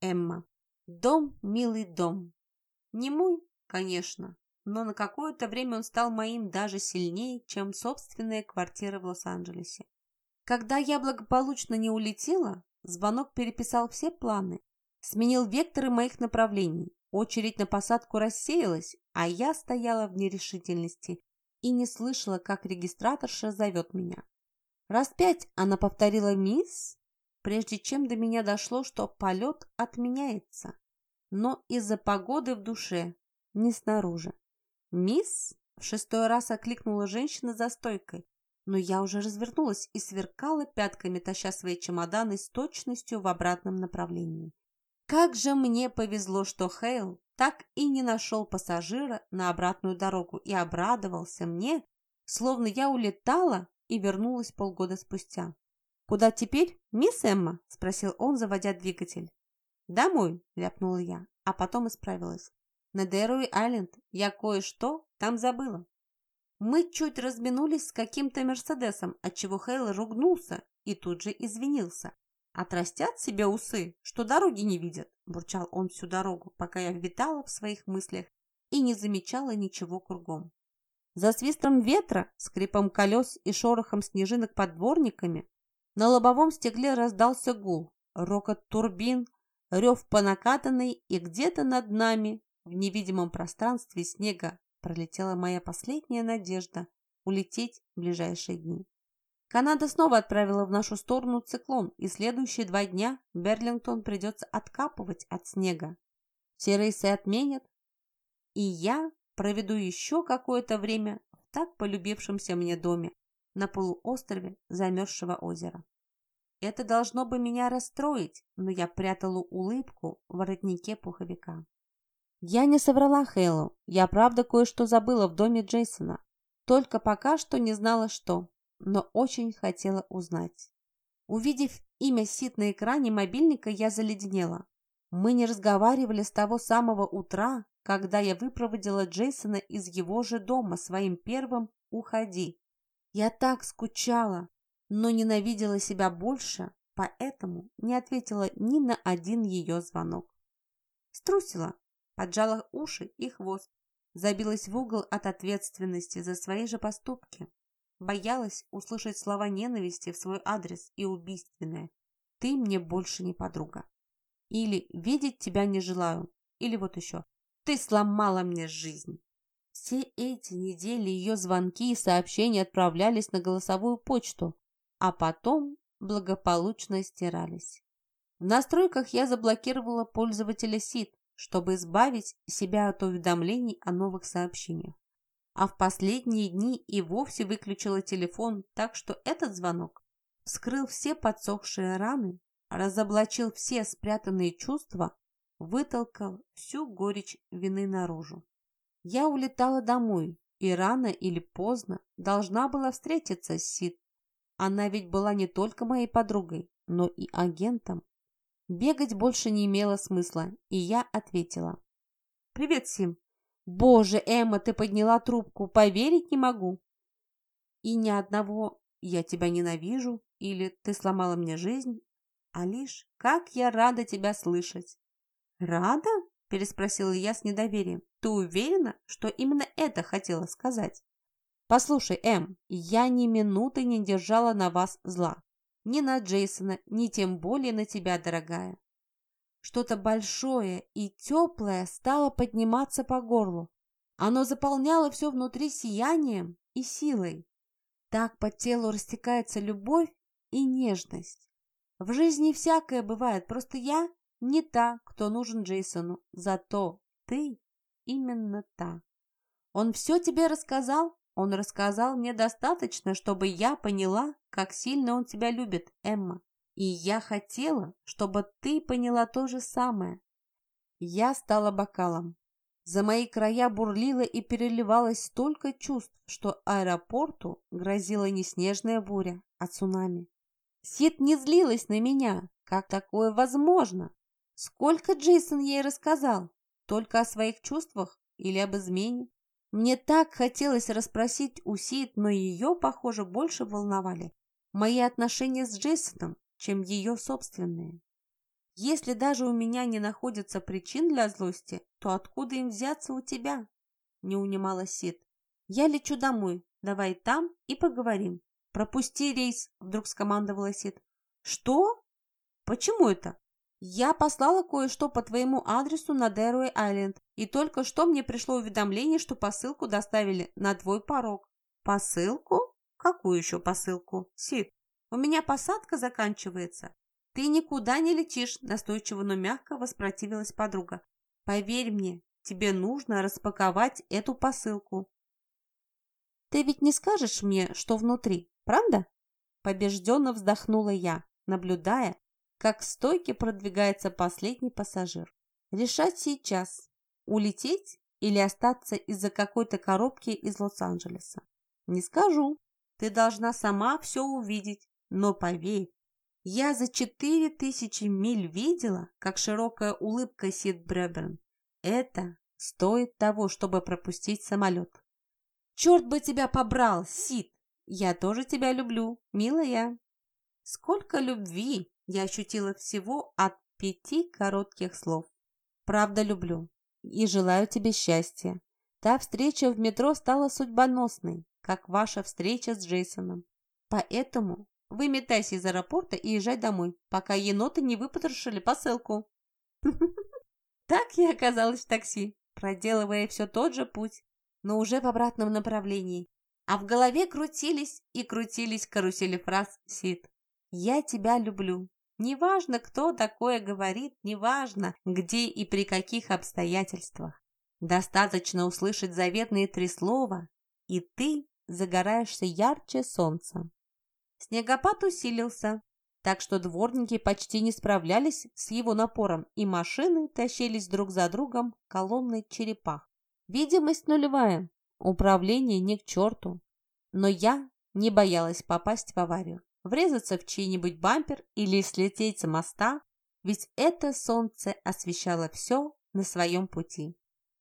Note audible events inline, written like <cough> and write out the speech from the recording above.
Эмма. Дом, милый дом. Не мой, конечно, но на какое-то время он стал моим даже сильнее, чем собственная квартира в Лос-Анджелесе. Когда я благополучно не улетела, звонок переписал все планы, сменил векторы моих направлений. Очередь на посадку рассеялась, а я стояла в нерешительности и не слышала, как регистраторша зовет меня. Раз пять она повторила «Мисс», прежде чем до меня дошло, что полет отменяется. Но из-за погоды в душе, не снаружи. «Мисс?» – в шестой раз окликнула женщина за стойкой, но я уже развернулась и сверкала пятками, таща свои чемоданы с точностью в обратном направлении. Как же мне повезло, что Хейл так и не нашел пассажира на обратную дорогу и обрадовался мне, словно я улетала и вернулась полгода спустя. «Куда теперь, мисс Эмма?» – спросил он, заводя двигатель. «Домой», – ляпнула я, а потом исправилась. «На Дэруи-Айленд я кое-что там забыла». Мы чуть разминулись с каким-то Мерседесом, отчего Хейл ругнулся и тут же извинился. «Отрастят себе усы, что дороги не видят», – бурчал он всю дорогу, пока я витала в своих мыслях и не замечала ничего кругом. За свистом ветра, скрипом колес и шорохом снежинок под дворниками на лобовом стекле раздался гул, рокот турбин, рев по накатанной, и где-то над нами, в невидимом пространстве снега, пролетела моя последняя надежда улететь в ближайшие дни. Канада снова отправила в нашу сторону циклон, и следующие два дня Берлингтон придется откапывать от снега. Все рейсы отменят, и я проведу еще какое-то время в так полюбившемся мне доме на полуострове замерзшего озера. Это должно бы меня расстроить, но я прятала улыбку в воротнике пуховика. Я не соврала Хейлу, я правда кое-что забыла в доме Джейсона, только пока что не знала что но очень хотела узнать. Увидев имя Сид на экране мобильника, я заледенела. Мы не разговаривали с того самого утра, когда я выпроводила Джейсона из его же дома своим первым «Уходи». Я так скучала, но ненавидела себя больше, поэтому не ответила ни на один ее звонок. Струсила, поджала уши и хвост, забилась в угол от ответственности за свои же поступки. Боялась услышать слова ненависти в свой адрес и убийственное. «Ты мне больше не подруга». Или «Видеть тебя не желаю». Или вот еще «Ты сломала мне жизнь». Все эти недели ее звонки и сообщения отправлялись на голосовую почту, а потом благополучно стирались. В настройках я заблокировала пользователя СИД, чтобы избавить себя от уведомлений о новых сообщениях а в последние дни и вовсе выключила телефон, так что этот звонок вскрыл все подсохшие раны, разоблачил все спрятанные чувства, вытолкал всю горечь вины наружу. Я улетала домой, и рано или поздно должна была встретиться с Сид. Она ведь была не только моей подругой, но и агентом. Бегать больше не имело смысла, и я ответила. «Привет, Сим. Боже, Эмма, ты подняла трубку, поверить не могу. И ни одного «я тебя ненавижу» или «ты сломала мне жизнь», а лишь «как я рада тебя слышать». «Рада?» – переспросила я с недоверием. «Ты уверена, что именно это хотела сказать?» «Послушай, Эм, я ни минуты не держала на вас зла. Ни на Джейсона, ни тем более на тебя, дорогая. Что-то большое и теплое стало подниматься по горлу. Оно заполняло все внутри сиянием и силой. Так по телу растекается любовь и нежность. В жизни всякое бывает, просто я не та, кто нужен Джейсону, зато ты именно та. Он все тебе рассказал? Он рассказал мне достаточно, чтобы я поняла, как сильно он тебя любит, Эмма. И я хотела, чтобы ты поняла то же самое. Я стала бокалом. За мои края бурлило и переливалось столько чувств, что аэропорту грозила не снежная буря, а цунами. Сид не злилась на меня. Как такое возможно? Сколько Джейсон ей рассказал? Только о своих чувствах или об измене? Мне так хотелось расспросить у Сид, но ее, похоже, больше волновали мои отношения с Джейсоном, чем ее собственные. Если даже у меня не находится причин для злости, то откуда им взяться у тебя? Не унимала Сид. Я лечу домой. Давай там и поговорим. Пропусти рейс, вдруг скомандовала Сид. Что? Почему это? Я послала кое-что по твоему адресу на Дэруэй-Айленд, и только что мне пришло уведомление, что посылку доставили на твой порог. Посылку? Какую еще посылку? Сид, у меня посадка заканчивается. Ты никуда не летишь, настойчиво, но мягко воспротивилась подруга. Поверь мне, тебе нужно распаковать эту посылку. Ты ведь не скажешь мне, что внутри, правда? Побежденно вздохнула я, наблюдая, как к стойке продвигается последний пассажир. Решать сейчас, улететь или остаться из-за какой-то коробки из Лос-Анджелеса. Не скажу. Ты должна сама все увидеть. Но поверь, я за четыре тысячи миль видела, как широкая улыбка Сид Бреберн. Это стоит того, чтобы пропустить самолет. Черт бы тебя побрал, Сид! Я тоже тебя люблю, милая. Сколько любви я ощутила всего от пяти коротких слов. Правда люблю и желаю тебе счастья. Та встреча в метро стала судьбоносной, как ваша встреча с Джейсоном. Поэтому выметайся из аэропорта и езжай домой, пока еноты не выпотрошили посылку. <laughs> Так я оказалась в такси, проделывая все тот же путь, но уже в обратном направлении. А в голове крутились и крутились карусели фраз Сид. «Я тебя люблю». Неважно, кто такое говорит, неважно, где и при каких обстоятельствах. Достаточно услышать заветные три слова, и ты загораешься ярче солнца. Снегопад усилился, так что дворники почти не справлялись с его напором, и машины тащились друг за другом колонной черепах. Видимость нулевая, управление не к черту. Но я не боялась попасть в аварию врезаться в чей-нибудь бампер или слететь с моста, ведь это солнце освещало все на своем пути.